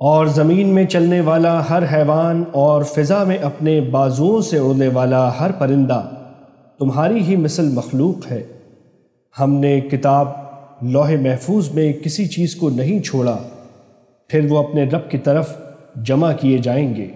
اور زمین میں چلنے والا ہر حیوان اور فضا میں اپنے بازوؤں سے اڑنے والا ہر پرندہ تمہاری ہی مثل مخلوق ہے۔ ہم نے کتاب لوح محفوظ میں کسی چیز کو نہیں چھوڑا، پھر وہ اپنے رب کی طرف جمع کیے جائیں گے۔